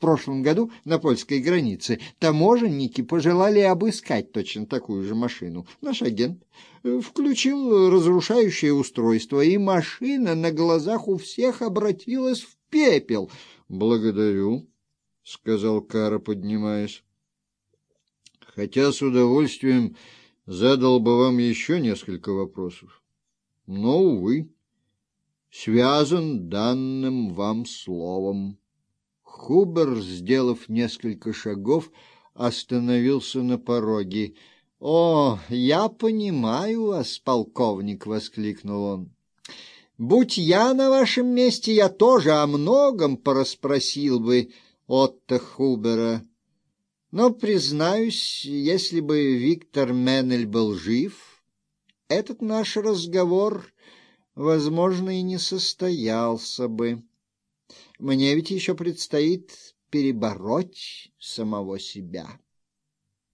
прошлом году на польской границе таможенники пожелали обыскать точно такую же машину. Наш агент э, включил разрушающее устройство, и машина на глазах у всех обратилась в пепел. — Благодарю, — сказал Кара, поднимаясь. — Хотя с удовольствием задал бы вам еще несколько вопросов. Но, увы, связан данным вам словом. Хубер, сделав несколько шагов, остановился на пороге. — О, я понимаю вас, полковник! — воскликнул он. — Будь я на вашем месте, я тоже о многом порасспросил бы Отто Хубера. Но, признаюсь, если бы Виктор Меннель был жив, этот наш разговор, возможно, и не состоялся бы. Мне ведь еще предстоит перебороть самого себя.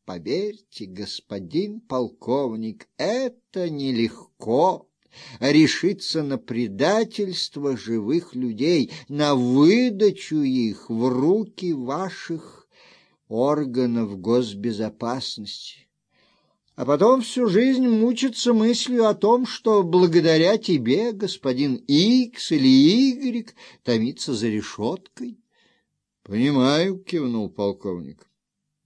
Поверьте, господин полковник, это нелегко решиться на предательство живых людей, на выдачу их в руки ваших органов госбезопасности а потом всю жизнь мучиться мыслью о том, что благодаря тебе господин Икс или Игрек томится за решеткой. — Понимаю, — кивнул полковник.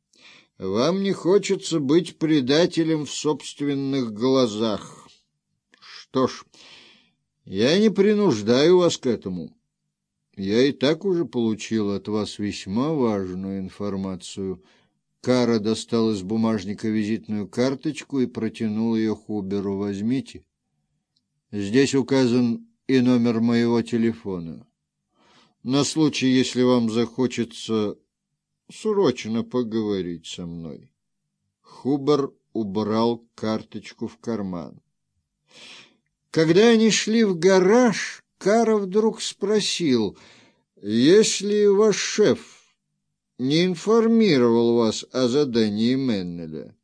— Вам не хочется быть предателем в собственных глазах. Что ж, я не принуждаю вас к этому. Я и так уже получил от вас весьма важную информацию — Кара достал из бумажника визитную карточку и протянул ее Хуберу. «Возьмите. Здесь указан и номер моего телефона. На случай, если вам захочется срочно поговорить со мной». Хубер убрал карточку в карман. Когда они шли в гараж, Кара вдруг спросил, «Если ваш шеф не информировал вас о задании Меннеля.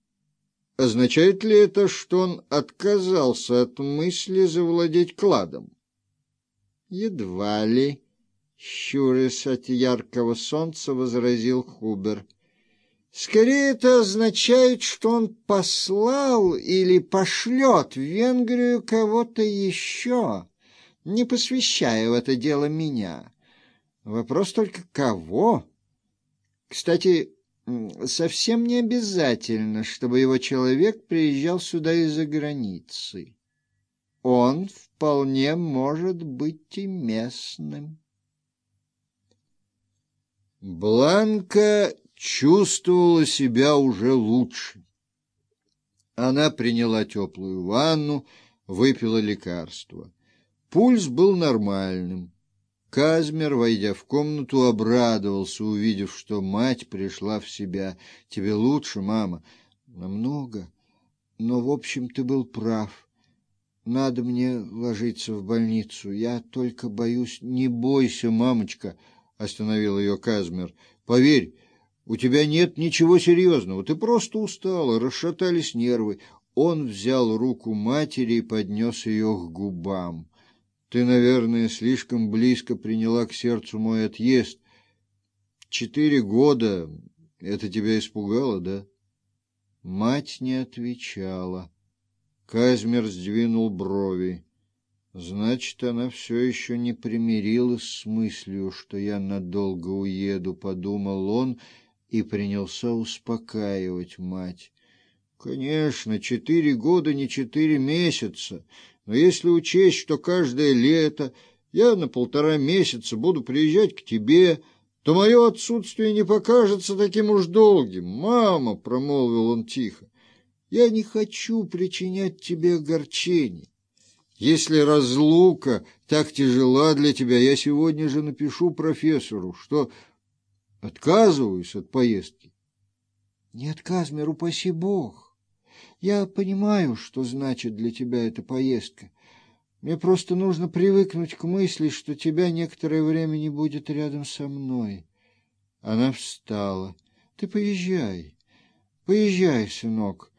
Означает ли это, что он отказался от мысли завладеть кладом? Едва ли, щурясь от яркого солнца, возразил Хубер. Скорее это означает, что он послал или пошлет в Венгрию кого-то еще, не посвящая в это дело меня. Вопрос только кого? Кстати, совсем не обязательно, чтобы его человек приезжал сюда из-за границы. Он вполне может быть и местным. Бланка чувствовала себя уже лучше. Она приняла теплую ванну, выпила лекарство. Пульс был нормальным. Казмер, войдя в комнату, обрадовался, увидев, что мать пришла в себя. — Тебе лучше, мама? — Намного. Но, в общем, ты был прав. Надо мне ложиться в больницу. Я только боюсь... — Не бойся, мамочка, — остановил ее Казмер. — Поверь, у тебя нет ничего серьезного. Ты просто устала, расшатались нервы. Он взял руку матери и поднес ее к губам. Ты, наверное, слишком близко приняла к сердцу мой отъезд. Четыре года — это тебя испугало, да? Мать не отвечала. Казмер сдвинул брови. Значит, она все еще не примирилась с мыслью, что я надолго уеду, — подумал он и принялся успокаивать мать. Конечно, четыре года не четыре месяца, но если учесть, что каждое лето я на полтора месяца буду приезжать к тебе, то мое отсутствие не покажется таким уж долгим. «Мама!» — промолвил он тихо. «Я не хочу причинять тебе огорчений. Если разлука так тяжела для тебя, я сегодня же напишу профессору, что отказываюсь от поездки». «Не отказ, мир, упаси Бог!» Я понимаю, что значит для тебя эта поездка. Мне просто нужно привыкнуть к мысли, что тебя некоторое время не будет рядом со мной. Она встала. Ты поезжай. Поезжай, сынок.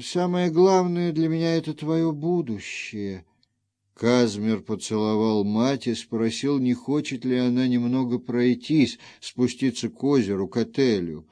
Самое главное для меня — это твое будущее. Казмер поцеловал мать и спросил, не хочет ли она немного пройтись, спуститься к озеру, к отелю.